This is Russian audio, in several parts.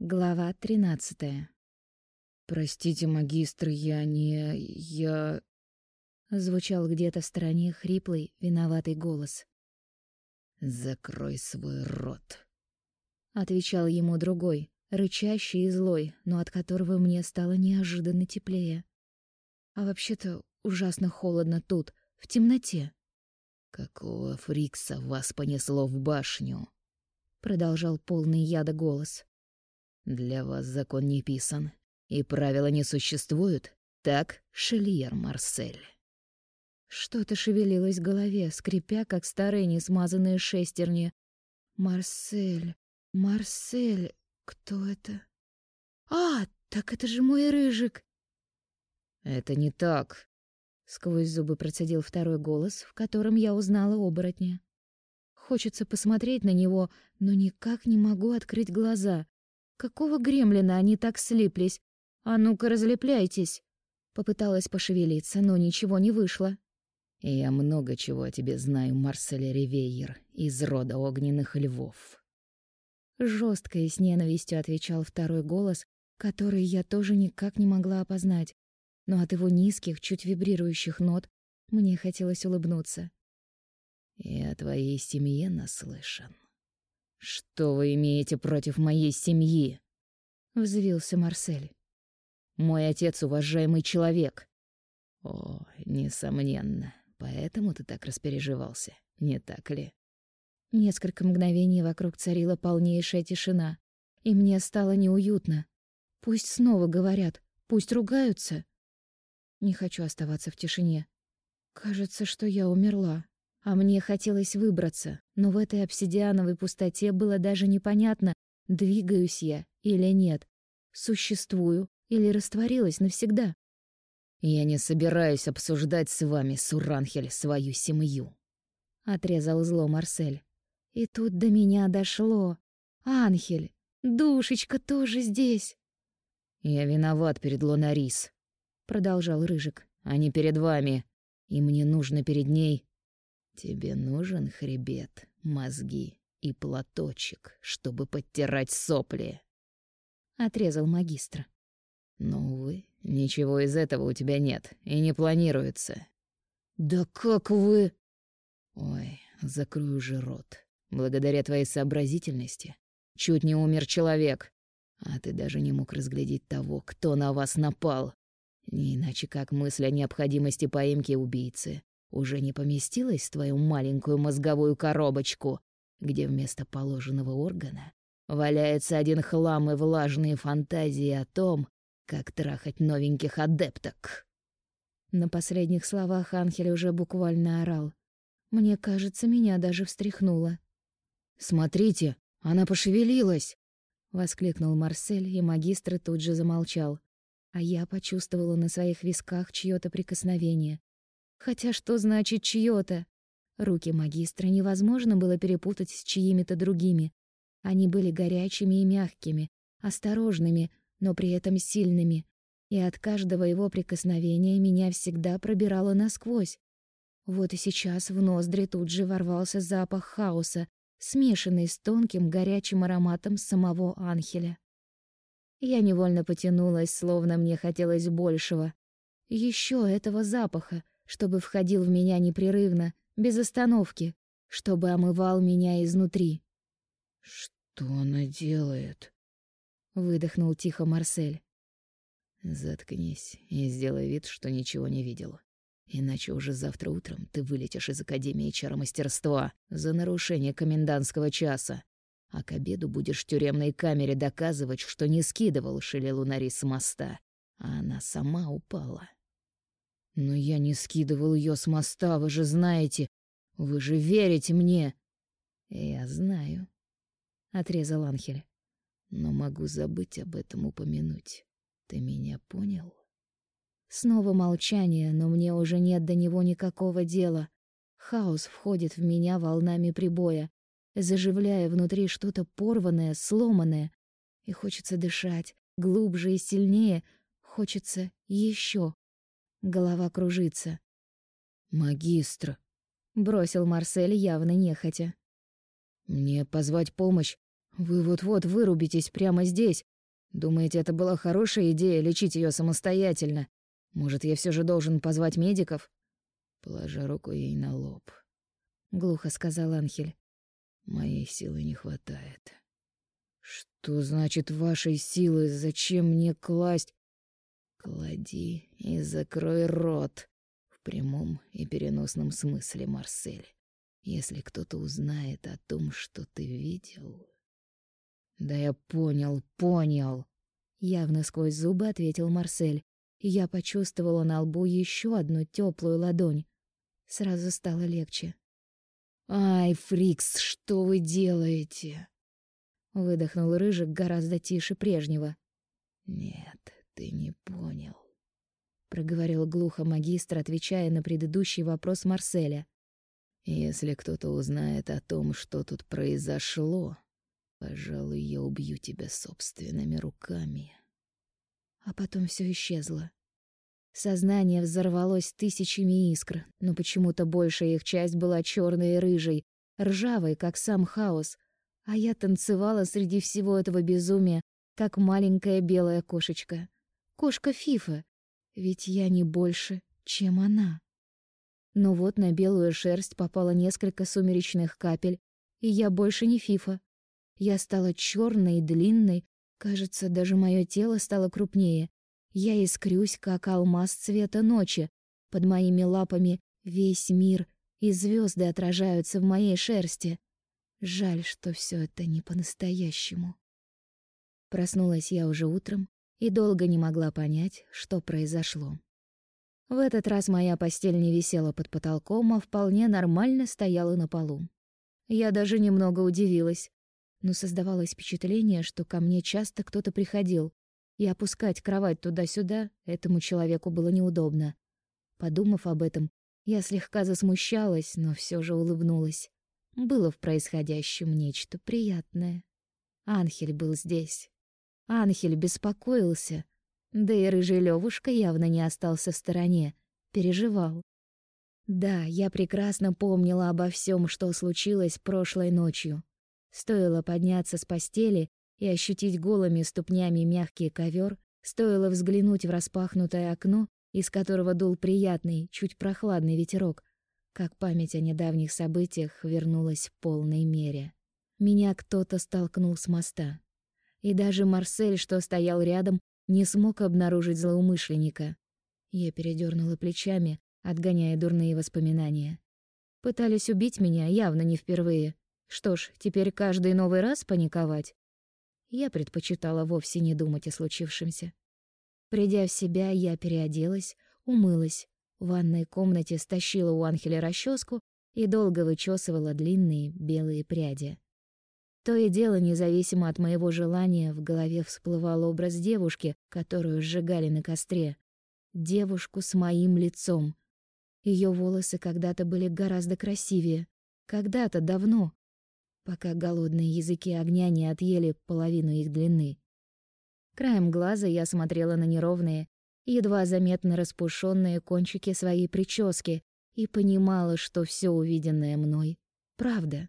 Глава тринадцатая. «Простите, магистр, я не... я...» Звучал где-то в стороне хриплый, виноватый голос. «Закрой свой рот», — отвечал ему другой, рычащий и злой, но от которого мне стало неожиданно теплее. А вообще-то ужасно холодно тут, в темноте. «Какого фрикса вас понесло в башню?» — продолжал полный яда голос. «Для вас закон не писан, и правила не существуют, так, Шельер Марсель?» Что-то шевелилось в голове, скрипя, как старые несмазанные шестерни. «Марсель, Марсель, кто это?» «А, так это же мой рыжик!» «Это не так!» Сквозь зубы процедил второй голос, в котором я узнала оборотня. Хочется посмотреть на него, но никак не могу открыть глаза. Какого гремлина они так слиплись? А ну-ка, разлепляйтесь. Попыталась пошевелиться, но ничего не вышло. Я много чего о тебе знаю, Марсель Ривейер, из рода огненных львов. Жестко и с ненавистью отвечал второй голос, который я тоже никак не могла опознать, но от его низких, чуть вибрирующих нот мне хотелось улыбнуться. «Я о твоей семье наслышан. Что вы имеете против моей семьи?» — взвился Марсель. «Мой отец — уважаемый человек». «О, несомненно, поэтому ты так распереживался, не так ли?» Несколько мгновений вокруг царила полнейшая тишина, и мне стало неуютно. Пусть снова говорят, пусть ругаются. Не хочу оставаться в тишине. Кажется, что я умерла. А мне хотелось выбраться, но в этой обсидиановой пустоте было даже непонятно, двигаюсь я или нет, существую или растворилась навсегда. «Я не собираюсь обсуждать с вами, Суранхель, свою семью», — отрезал зло Марсель. И тут до меня дошло. «Анхель, душечка тоже здесь». «Я виноват перед Лонарис», — продолжал Рыжик, — «а не перед вами. И мне нужно перед ней...» «Тебе нужен хребет, мозги и платочек, чтобы подтирать сопли», — отрезал магистр. «Но, увы, ничего из этого у тебя нет и не планируется». «Да как вы...» «Ой, закрой уже рот. Благодаря твоей сообразительности чуть не умер человек, а ты даже не мог разглядеть того, кто на вас напал. Не иначе как мысль о необходимости поимки убийцы уже не поместилась в твою маленькую мозговую коробочку, где вместо положенного органа валяется один хлам и влажные фантазии о том, как трахать новеньких адепток. На последних словах Анхель уже буквально орал. Мне кажется, меня даже встряхнуло. «Смотрите, она пошевелилась!» — воскликнул Марсель, и магистр тут же замолчал а я почувствовала на своих висках чьё-то прикосновение. Хотя что значит чьё-то? Руки магистра невозможно было перепутать с чьими-то другими. Они были горячими и мягкими, осторожными, но при этом сильными, и от каждого его прикосновения меня всегда пробирало насквозь. Вот и сейчас в ноздри тут же ворвался запах хаоса, смешанный с тонким горячим ароматом самого Анхеля. Я невольно потянулась, словно мне хотелось большего. Еще этого запаха, чтобы входил в меня непрерывно, без остановки, чтобы омывал меня изнутри. «Что она делает?» — выдохнул тихо Марсель. «Заткнись и сделай вид, что ничего не видел. Иначе уже завтра утром ты вылетишь из Академии чаромастерства за нарушение комендантского часа а к обеду будешь в тюремной камере доказывать, что не скидывал Шелелу Нари с моста, а она сама упала. Но я не скидывал ее с моста, вы же знаете. Вы же верите мне. Я знаю, отрезал Анхель. Но могу забыть об этом упомянуть. Ты меня понял? Снова молчание, но мне уже нет до него никакого дела. Хаос входит в меня волнами прибоя заживляя внутри что-то порванное, сломанное. И хочется дышать, глубже и сильнее, хочется еще. Голова кружится. «Магистр», — бросил Марсель явно нехотя. «Мне позвать помощь? Вы вот-вот вырубитесь прямо здесь. Думаете, это была хорошая идея лечить ее самостоятельно? Может, я все же должен позвать медиков? Положа руку ей на лоб. Глухо сказал Анхель. Моей силы не хватает. Что значит вашей силы? Зачем мне класть? Клади и закрой рот. В прямом и переносном смысле, Марсель. Если кто-то узнает о том, что ты видел... Да я понял, понял. Явно сквозь зубы ответил Марсель. Я почувствовала на лбу еще одну теплую ладонь. Сразу стало легче. «Ай, Фрикс, что вы делаете?» Выдохнул Рыжик гораздо тише прежнего. «Нет, ты не понял», — проговорил глухо магистр, отвечая на предыдущий вопрос Марселя. «Если кто-то узнает о том, что тут произошло, пожалуй, я убью тебя собственными руками». А потом все исчезло. Сознание взорвалось тысячами искр, но почему-то большая их часть была черной и рыжей, ржавой, как сам хаос, а я танцевала среди всего этого безумия, как маленькая белая кошечка. Кошка Фифа, ведь я не больше, чем она. Но вот на белую шерсть попало несколько сумеречных капель, и я больше не Фифа. Я стала черной и длинной, кажется, даже мое тело стало крупнее, я искрюсь, как алмаз цвета ночи. Под моими лапами весь мир и звезды отражаются в моей шерсти. Жаль, что все это не по-настоящему. Проснулась я уже утром и долго не могла понять, что произошло. В этот раз моя постель не висела под потолком, а вполне нормально стояла на полу. Я даже немного удивилась, но создавалось впечатление, что ко мне часто кто-то приходил, и опускать кровать туда-сюда этому человеку было неудобно. Подумав об этом, я слегка засмущалась, но все же улыбнулась. Было в происходящем нечто приятное. Анхель был здесь. Анхель беспокоился. Да и рыжий Левушка явно не остался в стороне, переживал. Да, я прекрасно помнила обо всем, что случилось прошлой ночью. Стоило подняться с постели и ощутить голыми ступнями мягкий ковер, стоило взглянуть в распахнутое окно, из которого дул приятный, чуть прохладный ветерок, как память о недавних событиях вернулась в полной мере. Меня кто-то столкнул с моста. И даже Марсель, что стоял рядом, не смог обнаружить злоумышленника. Я передернула плечами, отгоняя дурные воспоминания. Пытались убить меня явно не впервые. Что ж, теперь каждый новый раз паниковать? я предпочитала вовсе не думать о случившемся. Придя в себя, я переоделась, умылась, в ванной комнате стащила у Анхеля расческу и долго вычесывала длинные белые пряди. То и дело, независимо от моего желания, в голове всплывал образ девушки, которую сжигали на костре. Девушку с моим лицом. Ее волосы когда-то были гораздо красивее. Когда-то давно пока голодные языки огня не отъели половину их длины. Краем глаза я смотрела на неровные, едва заметно распушенные кончики своей прически и понимала, что все увиденное мной — правда.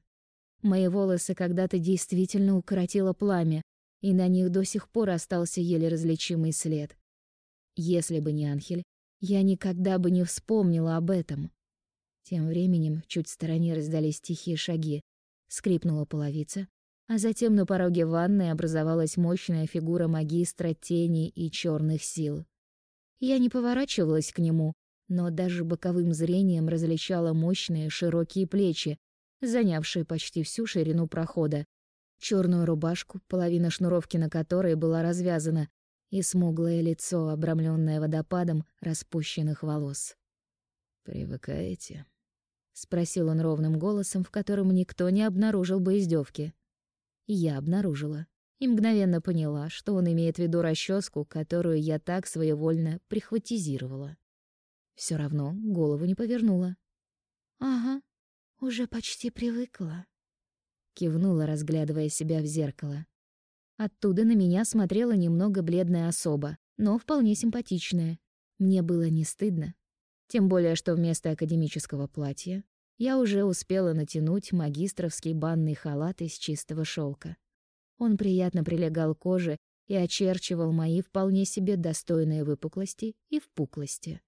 Мои волосы когда-то действительно укоротило пламя, и на них до сих пор остался еле различимый след. Если бы не Анхель, я никогда бы не вспомнила об этом. Тем временем чуть в стороне раздались тихие шаги, Скрипнула половица, а затем на пороге ванной образовалась мощная фигура магистра тени и черных сил. Я не поворачивалась к нему, но даже боковым зрением различала мощные широкие плечи, занявшие почти всю ширину прохода, черную рубашку, половина шнуровки на которой была развязана, и смуглое лицо, обрамленное водопадом распущенных волос. «Привыкаете?» спросил он ровным голосом, в котором никто не обнаружил бы издевки. Я обнаружила и мгновенно поняла, что он имеет в виду расческу, которую я так своевольно прихватизировала. Все равно голову не повернула. Ага, уже почти привыкла, кивнула, разглядывая себя в зеркало. Оттуда на меня смотрела немного бледная особа, но вполне симпатичная. Мне было не стыдно, тем более, что вместо академического платья я уже успела натянуть магистровский банный халат из чистого шелка. Он приятно прилегал к коже и очерчивал мои вполне себе достойные выпуклости и впуклости.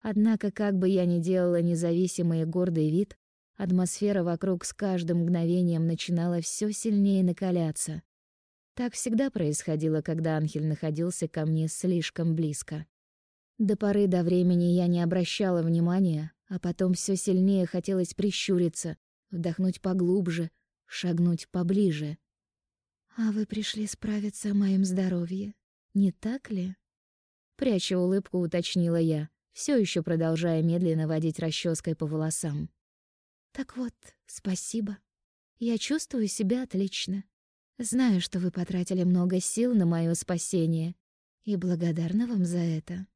Однако, как бы я ни делала независимый и гордый вид, атмосфера вокруг с каждым мгновением начинала все сильнее накаляться. Так всегда происходило, когда Анхель находился ко мне слишком близко. До поры до времени я не обращала внимания, а потом все сильнее хотелось прищуриться, вдохнуть поглубже, шагнуть поближе. «А вы пришли справиться о моем здоровье, не так ли?» Пряча улыбку, уточнила я все еще продолжая медленно водить расческой по волосам. Так вот, спасибо. Я чувствую себя отлично. Знаю, что вы потратили много сил на мое спасение, и благодарна вам за это.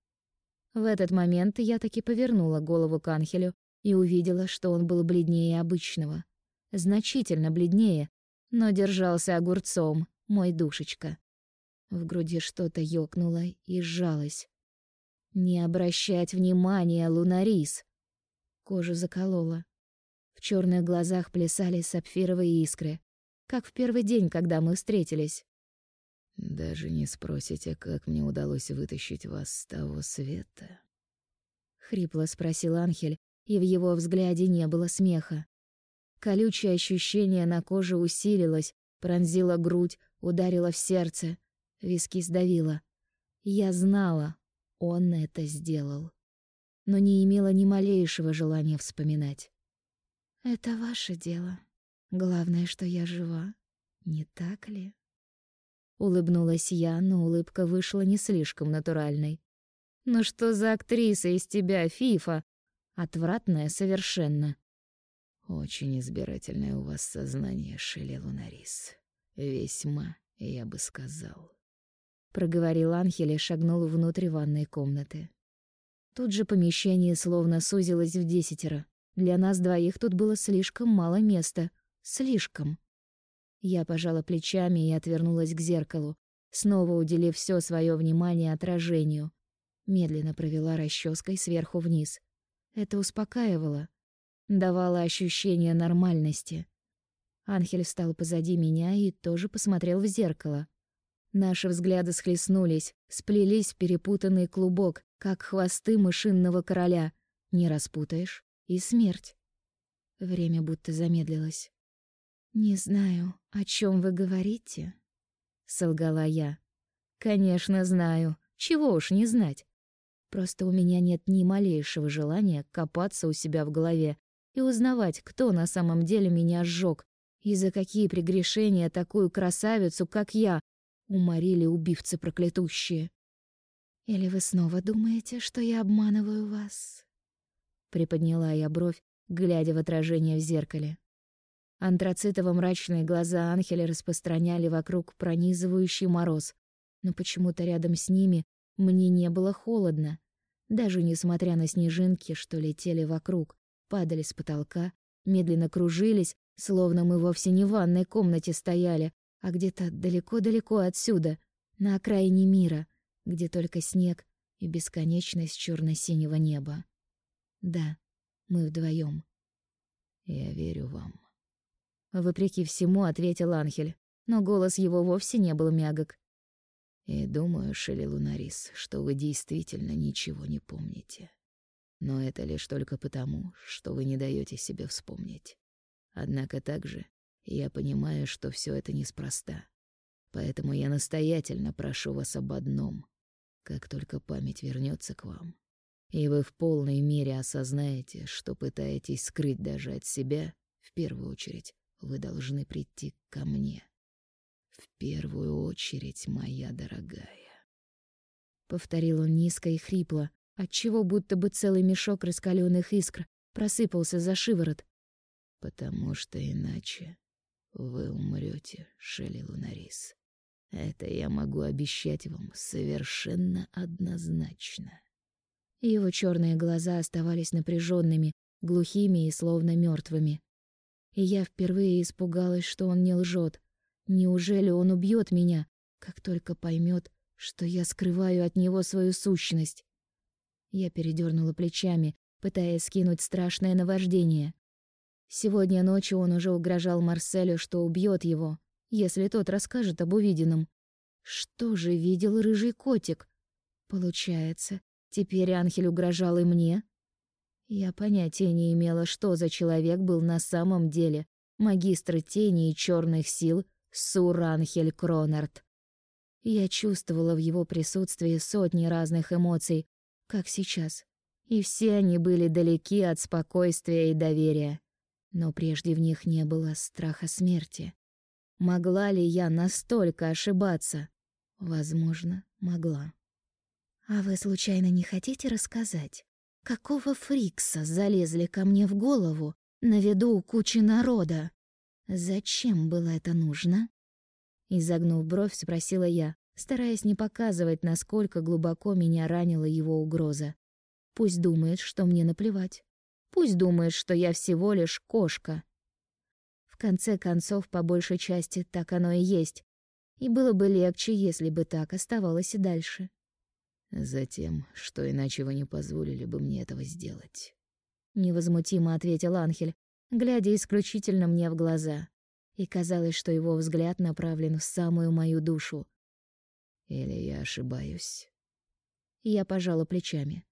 В этот момент я таки повернула голову к Анхелю и увидела, что он был бледнее обычного. Значительно бледнее, но держался огурцом, мой душечка. В груди что-то ёкнуло и сжалось. Не обращать внимания, Лунарис. Кожу заколола. В черных глазах плясали сапфировые искры, как в первый день, когда мы встретились. Даже не спросите, как мне удалось вытащить вас с того света? Хрипло спросил Анхель, и в его взгляде не было смеха. Колючее ощущение на коже усилилось, пронзило грудь, ударило в сердце, виски сдавило. Я знала, он это сделал, но не имела ни малейшего желания вспоминать. Это ваше дело. Главное, что я жива, не так ли? Улыбнулась я, но улыбка вышла не слишком натуральной. Ну что за актриса из тебя, Фифа? Отвратная совершенно. Очень избирательное у вас сознание, Шелли Лунарис. Весьма, я бы сказал проговорил Анхель и шагнул внутрь ванной комнаты. Тут же помещение словно сузилось в десятеро. Для нас двоих тут было слишком мало места. Слишком. Я пожала плечами и отвернулась к зеркалу, снова уделив все свое внимание отражению. Медленно провела расческой сверху вниз. Это успокаивало, давало ощущение нормальности. Анхель встал позади меня и тоже посмотрел в зеркало. Наши взгляды схлестнулись, сплелись в перепутанный клубок, как хвосты мышинного короля. Не распутаешь — и смерть. Время будто замедлилось. «Не знаю, о чем вы говорите», — солгала я. «Конечно, знаю. Чего уж не знать. Просто у меня нет ни малейшего желания копаться у себя в голове и узнавать, кто на самом деле меня сжег и за какие прегрешения такую красавицу, как я, уморили убивцы проклятущие. Или вы снова думаете, что я обманываю вас? Приподняла я бровь, глядя в отражение в зеркале. Антрацитово-мрачные глаза Анхеля распространяли вокруг пронизывающий мороз, но почему-то рядом с ними мне не было холодно, даже несмотря на снежинки, что летели вокруг, падали с потолка, медленно кружились, словно мы вовсе не в ванной комнате стояли, а где-то далеко-далеко отсюда, на окраине мира, где только снег и бесконечность черно синего неба. Да, мы вдвоем. Я верю вам. Вопреки всему ответил Анхель, но голос его вовсе не был мягок. И думаю, Шелли Лунарис, что вы действительно ничего не помните. Но это лишь только потому, что вы не даете себе вспомнить. Однако также я понимаю, что все это неспроста. Поэтому я настоятельно прошу вас об одном. Как только память вернется к вам, и вы в полной мере осознаете, что пытаетесь скрыть даже от себя, в первую очередь вы должны прийти ко мне. В первую очередь, моя дорогая. Повторил он низко и хрипло, отчего будто бы целый мешок раскаленных искр просыпался за шиворот. Потому что иначе вы умрете, Шелли Лунарис. Это я могу обещать вам совершенно однозначно. Его черные глаза оставались напряженными, глухими и словно мертвыми. И я впервые испугалась, что он не лжет. Неужели он убьет меня, как только поймет, что я скрываю от него свою сущность? Я передернула плечами, пытаясь скинуть страшное наваждение. Сегодня ночью он уже угрожал Марселю, что убьет его, если тот расскажет об увиденном. Что же видел рыжий котик? Получается, теперь Анхель угрожал и мне? Я понятия не имела, что за человек был на самом деле. Магистр тени и черных сил Суранхель Кронард. Я чувствовала в его присутствии сотни разных эмоций, как сейчас. И все они были далеки от спокойствия и доверия. Но прежде в них не было страха смерти. Могла ли я настолько ошибаться? Возможно, могла. «А вы случайно не хотите рассказать, какого фрикса залезли ко мне в голову на виду у кучи народа? Зачем было это нужно?» Изогнув бровь, спросила я, стараясь не показывать, насколько глубоко меня ранила его угроза. Пусть думает, что мне наплевать. Пусть думает, что я всего лишь кошка. В конце концов, по большей части, так оно и есть. И было бы легче, если бы так оставалось и дальше. Затем, что иначе вы не позволили бы мне этого сделать. Невозмутимо ответил Анхель, глядя исключительно мне в глаза и казалось, что его взгляд направлен в самую мою душу. Или я ошибаюсь? Я пожала плечами.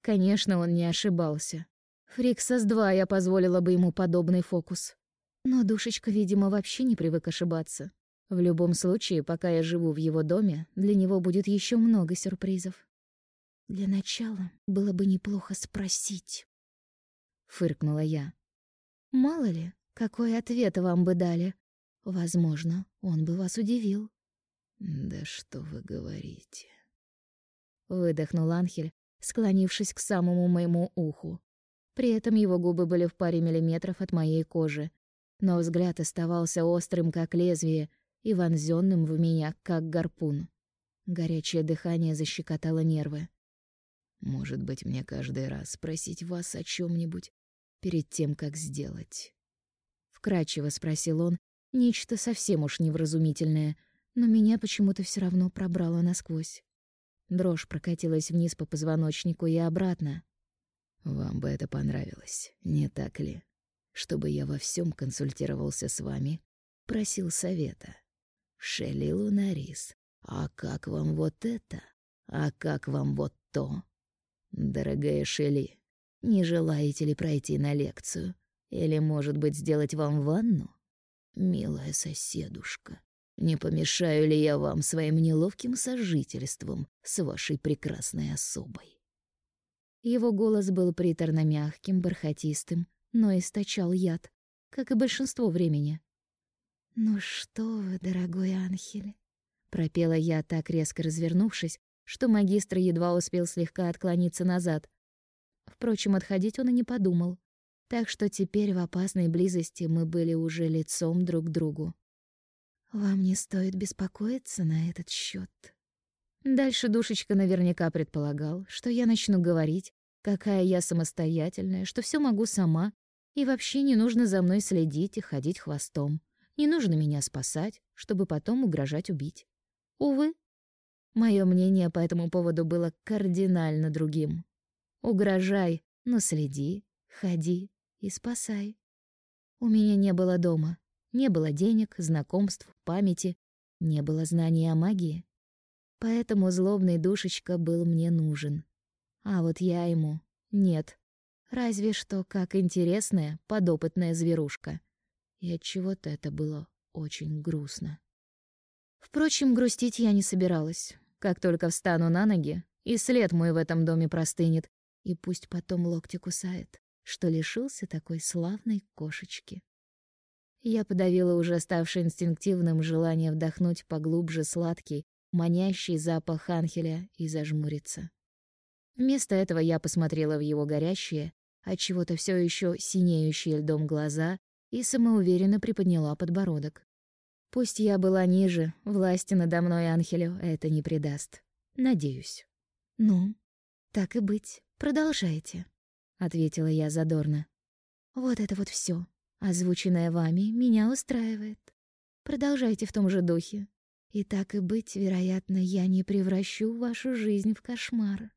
Конечно, он не ошибался. Фриксас 2 я позволила бы ему подобный фокус. Но душечка, видимо, вообще не привык ошибаться. В любом случае, пока я живу в его доме, для него будет еще много сюрпризов. Для начала было бы неплохо спросить. Фыркнула я. Мало ли, какой ответ вам бы дали? Возможно, он бы вас удивил. Да что вы говорите? Выдохнул Анхель, склонившись к самому моему уху. При этом его губы были в паре миллиметров от моей кожи, но взгляд оставался острым, как лезвие, и вонзённым в меня, как гарпун. Горячее дыхание защекотало нервы. Может быть, мне каждый раз спросить вас о чём нибудь перед тем, как сделать вкрадчиво спросил он, нечто совсем уж невразумительное, но меня почему-то все равно пробрало насквозь. Дрожь прокатилась вниз по позвоночнику и обратно. Вам бы это понравилось, не так ли? Чтобы я во всем консультировался с вами, просил совета. Шелли Лунарис, а как вам вот это? А как вам вот то? Дорогая Шелли, не желаете ли пройти на лекцию? Или, может быть, сделать вам ванну? Милая соседушка, не помешаю ли я вам своим неловким сожительством с вашей прекрасной особой?» Его голос был приторно-мягким, бархатистым, но источал яд, как и большинство времени. «Ну что вы, дорогой Анхель?» — пропела я, так резко развернувшись, что магистр едва успел слегка отклониться назад. Впрочем, отходить он и не подумал так что теперь в опасной близости мы были уже лицом друг к другу. Вам не стоит беспокоиться на этот счет. Дальше душечка наверняка предполагал, что я начну говорить, какая я самостоятельная, что все могу сама, и вообще не нужно за мной следить и ходить хвостом. Не нужно меня спасать, чтобы потом угрожать убить. Увы, мое мнение по этому поводу было кардинально другим. Угрожай, но следи, ходи, и спасай. У меня не было дома, не было денег, знакомств, памяти, не было знаний о магии. Поэтому злобный душечка был мне нужен. А вот я ему нет. Разве что как интересная, подопытная зверушка. И от чего-то это было очень грустно. Впрочем, грустить я не собиралась. Как только встану на ноги, и след мой в этом доме простынет, и пусть потом локти кусает что лишился такой славной кошечки. Я подавила уже ставший инстинктивным желание вдохнуть поглубже сладкий, манящий запах анхеля и зажмуриться. Вместо этого я посмотрела в его горящие, от чего-то все еще синеющие льдом глаза и самоуверенно приподняла подбородок. Пусть я была ниже, власти надо мной Анхелю это не придаст. Надеюсь. Ну, так и быть, продолжайте ответила я задорно. Вот это вот все, озвученное вами, меня устраивает. Продолжайте в том же духе. И так и быть, вероятно, я не превращу вашу жизнь в кошмар.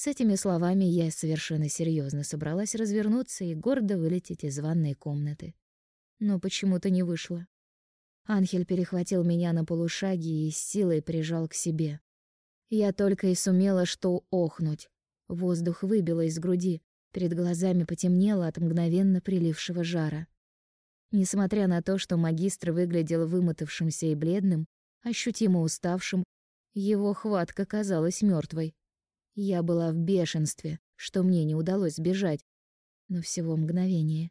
С этими словами я совершенно серьезно собралась развернуться и гордо вылететь из ванной комнаты. Но почему-то не вышло. Анхель перехватил меня на полушаге и с силой прижал к себе. Я только и сумела что охнуть. Воздух выбило из груди, перед глазами потемнело от мгновенно прилившего жара. Несмотря на то, что магистр выглядел вымотавшимся и бледным, ощутимо уставшим, его хватка казалась мертвой. Я была в бешенстве, что мне не удалось сбежать, но всего мгновение.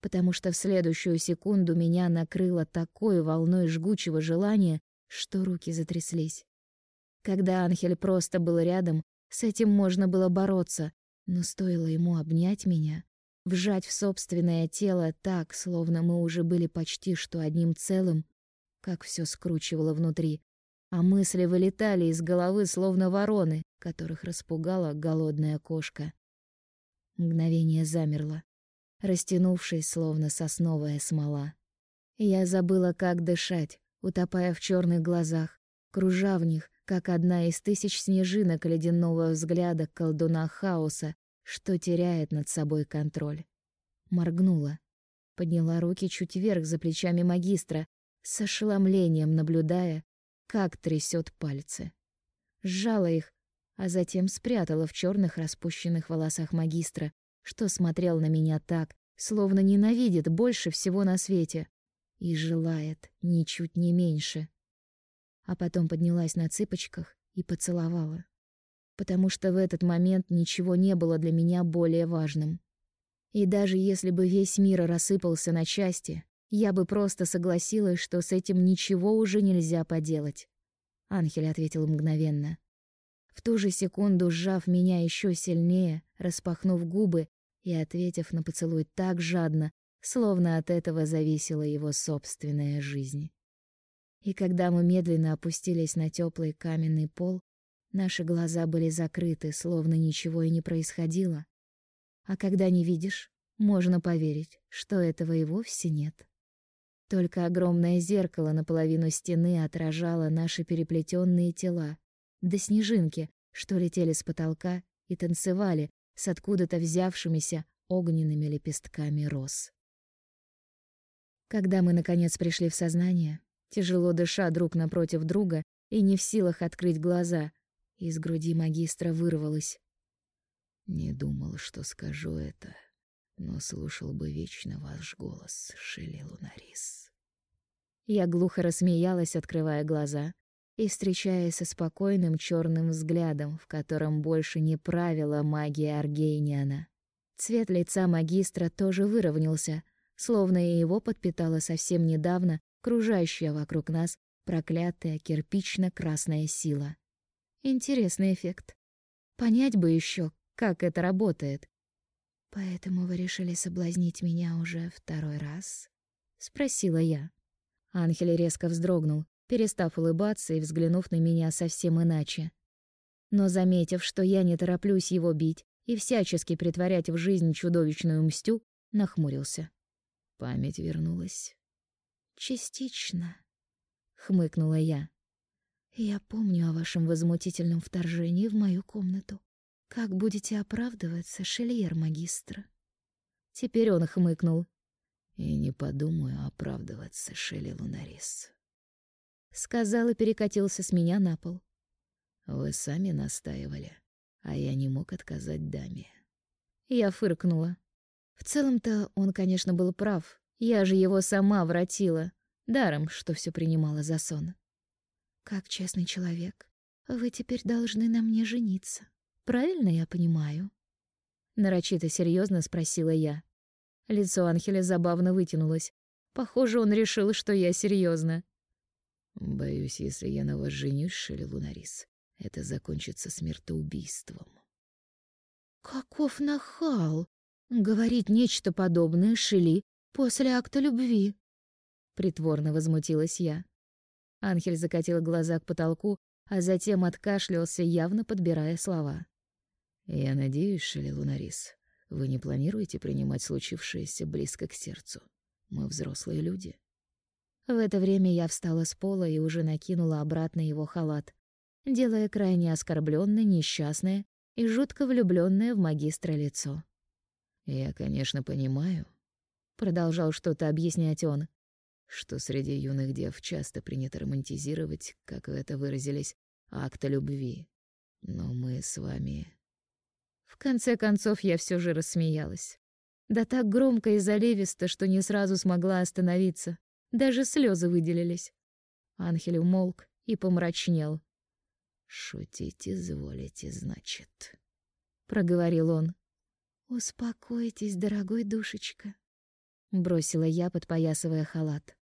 Потому что в следующую секунду меня накрыло такой волной жгучего желания, что руки затряслись. Когда Анхель просто был рядом, с этим можно было бороться, но стоило ему обнять меня, вжать в собственное тело так, словно мы уже были почти что одним целым, как все скручивало внутри, а мысли вылетали из головы, словно вороны, которых распугала голодная кошка. Мгновение замерло, растянувшись, словно сосновая смола. Я забыла, как дышать, утопая в черных глазах, кружа в них, как одна из тысяч снежинок ледяного взгляда колдуна хаоса, что теряет над собой контроль. Моргнула, подняла руки чуть вверх за плечами магистра, с ошеломлением наблюдая, как трясет пальцы. Сжала их, а затем спрятала в черных распущенных волосах магистра, что смотрел на меня так, словно ненавидит больше всего на свете и желает ничуть не меньше. А потом поднялась на цыпочках и поцеловала, потому что в этот момент ничего не было для меня более важным. И даже если бы весь мир рассыпался на части, я бы просто согласилась, что с этим ничего уже нельзя поделать. Анхель ответил мгновенно. В ту же секунду сжав меня еще сильнее, распахнув губы и ответив на поцелуй так жадно, словно от этого зависела его собственная жизнь. И когда мы медленно опустились на теплый каменный пол, наши глаза были закрыты, словно ничего и не происходило. А когда не видишь, можно поверить, что этого и вовсе нет. Только огромное зеркало наполовину стены отражало наши переплетенные тела, до снежинки, что летели с потолка и танцевали с откуда-то взявшимися огненными лепестками роз. Когда мы наконец пришли в сознание, тяжело дыша друг напротив друга и не в силах открыть глаза, из груди магистра вырвалось: "Не думал, что скажу это, но слушал бы вечно ваш голос, Шелли Лунарис. Я глухо рассмеялась, открывая глаза и встречаясь со спокойным черным взглядом, в котором больше не правила магия Аргейниана. Цвет лица магистра тоже выровнялся, словно и его подпитала совсем недавно кружащая вокруг нас проклятая кирпично-красная сила. Интересный эффект. Понять бы еще, как это работает. «Поэтому вы решили соблазнить меня уже второй раз?» — спросила я. Анхель резко вздрогнул, перестав улыбаться и взглянув на меня совсем иначе. Но, заметив, что я не тороплюсь его бить и всячески притворять в жизнь чудовищную мстю, нахмурился. Память вернулась. «Частично», — хмыкнула я. «Я помню о вашем возмутительном вторжении в мою комнату. Как будете оправдываться, шельер магистра? Теперь он хмыкнул. И не подумаю оправдываться, Шелли Лунарис. Сказал и перекатился с меня на пол. Вы сами настаивали, а я не мог отказать даме. Я фыркнула. В целом-то он, конечно, был прав. Я же его сама вратила. Даром, что все принимала за сон. Как честный человек, вы теперь должны на мне жениться. Правильно я понимаю? Нарочито серьезно спросила я. Лицо Анхеля забавно вытянулось. Похоже, он решил, что я серьезно. Боюсь, если я на вас женюсь, Шелли Лунарис, это закончится смертоубийством. Каков нахал! Говорить нечто подобное Шели после акта любви. Притворно возмутилась я. Анхель закатил глаза к потолку, а затем откашлялся, явно подбирая слова. Я надеюсь, Шелли Лунарис, вы не планируете принимать случившееся близко к сердцу. Мы взрослые люди. В это время я встала с пола и уже накинула обратно его халат, делая крайне оскорбленное, несчастное и жутко влюбленное в магистра лицо. Я, конечно, понимаю, продолжал что-то объяснять он, что среди юных дев часто принято романтизировать, как вы это выразились, акта любви. Но мы с вами... В конце концов, я все же рассмеялась. Да так громко и заливисто, что не сразу смогла остановиться. Даже слезы выделились. Анхель умолк и помрачнел. «Шутить изволите, значит», — проговорил он. «Успокойтесь, дорогой душечка», — бросила я, подпоясывая халат.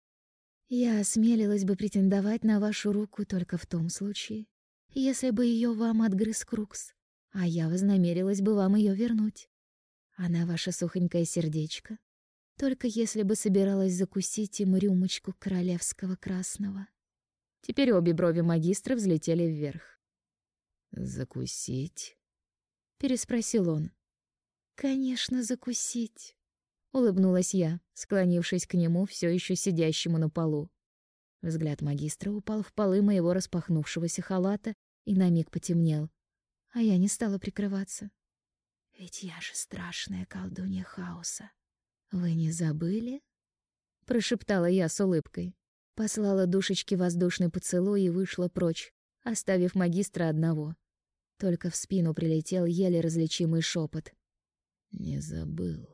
«Я осмелилась бы претендовать на вашу руку только в том случае, если бы ее вам отгрыз Крукс, а я вознамерилась бы вам ее вернуть. Она ваше сухонькое сердечко, только если бы собиралась закусить им рюмочку королевского красного». Теперь обе брови магистра взлетели вверх. «Закусить?» — переспросил он. «Конечно, закусить», — улыбнулась я, склонившись к нему, все еще сидящему на полу. Взгляд магистра упал в полы моего распахнувшегося халата и на миг потемнел, а я не стала прикрываться. «Ведь я же страшная колдунья хаоса. Вы не забыли?» Прошептала я с улыбкой, послала душечке воздушный поцелуй и вышла прочь, оставив магистра одного. Только в спину прилетел еле различимый шепот. Не забыл.